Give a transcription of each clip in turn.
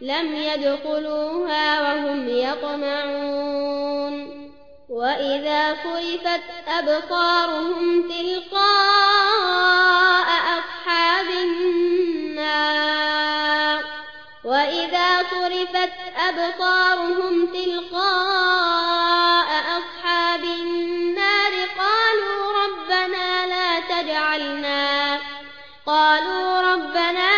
لم يدخلوها وهم يطمعون وإذا صرفت أبصارهم تلقاء أصحاب النار. وإذا صرفت أبصارهم تلقاء أصحاب النار قالوا ربنا لا تجعلنا قالوا ربنا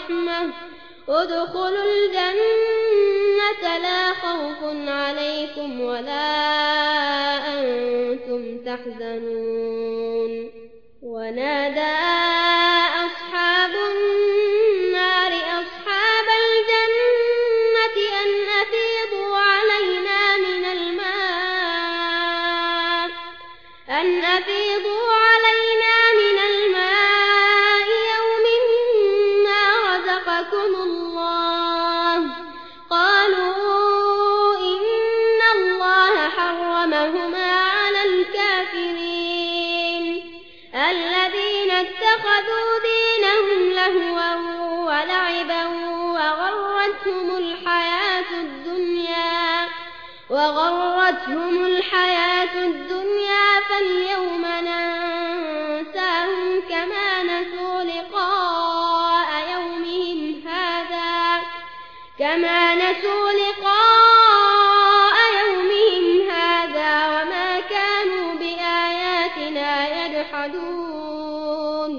برحمة ادخلوا الجنة لا خوف عليكم ولا أنتم تحزنون. ونادى أصحاب النار أصحاب الجنة أن أفيضوا علينا من الماء. أن أفيضوا علينا رزقكم الله. قالوا إن الله حرمهما على الكافرين. الذين اتخذوا دينهم لهوا ولعبا وغرتهم الحياة الدنيا وغرتهم الحياة الدنيا فاليوم كما نسوا لقاء يومهم هذا وما كانوا بآياتنا يجحدون